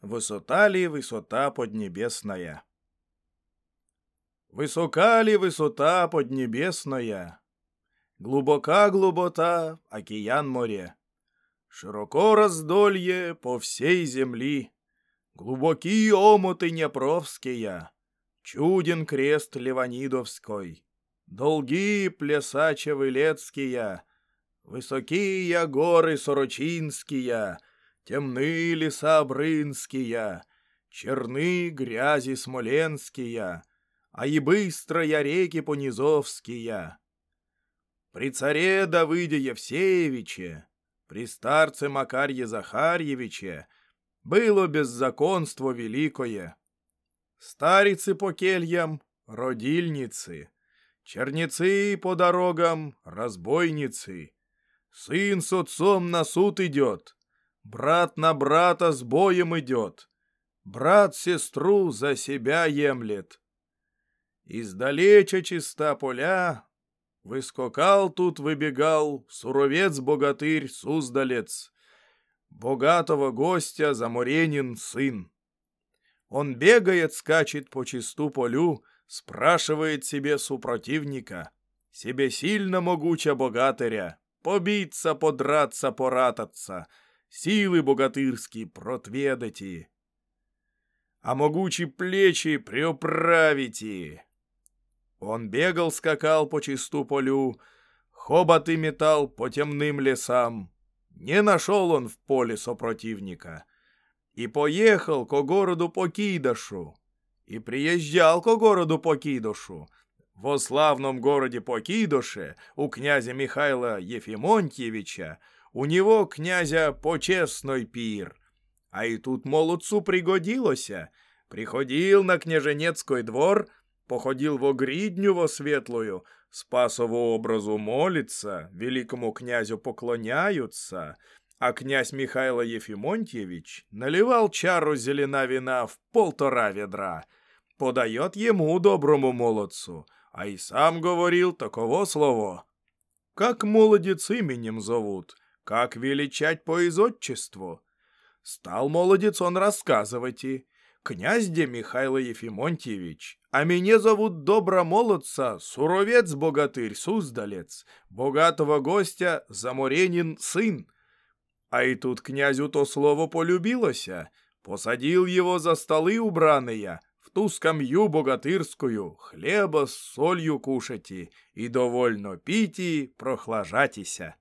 Высота ли высота поднебесная? Высока ли высота поднебесная? Глубока глубота, океан море. Широко раздолье по всей земли. Глубокие омуты Днепровские. Чуден крест Леванидовской. Долгие плясача Вылецкие. Высокие горы Сорочинские. Темны леса Брынские. Черны грязи Смоленские а и быстро я реки понизовские. При царе Давыде Евсеевиче, при старце Макарье Захарьевиче было беззаконство великое. Старицы по кельям — родильницы, черницы по дорогам — разбойницы. Сын с отцом на суд идет, брат на брата с боем идет, брат сестру за себя емлет. Издалеча чиста поля, Выскокал тут, выбегал Суровец-богатырь Суздалец, Богатого гостя Заморенин сын. Он бегает, скачет по чисту полю, Спрашивает себе супротивника, Себе сильно могуча богатыря, Побиться, подраться, порататься, Силы богатырские протведати. А могучие плечи приуправите, он бегал, скакал по чисту полю, хоботы метал по темным лесам. Не нашел он в поле сопротивника. И поехал ко городу Покидошу. И приезжал ко городу Покидошу. Во славном городе Покидоше у князя Михаила Ефимонтьевича у него князя почесной пир. А и тут молодцу пригодилося. Приходил на княженецкий двор — походил во гридню во светлую, Спасову образу молится, великому князю поклоняются, а князь Михайло Ефимонтьевич наливал чару зелена вина в полтора ведра, подает ему, доброму молодцу, а и сам говорил таково слово. Как молодец именем зовут, как величать по изотчеству. Стал молодец он рассказывать и, князь де Михайло Ефимонтьевич, а меня зовут Добромолодца, Суровец-богатырь, Суздалец, богатого гостя Заморенин сын. А и тут князю то слово полюбилося, посадил его за столы убраные, в ту скамью богатырскую, хлеба с солью кушати и довольно пити, прохлажатися.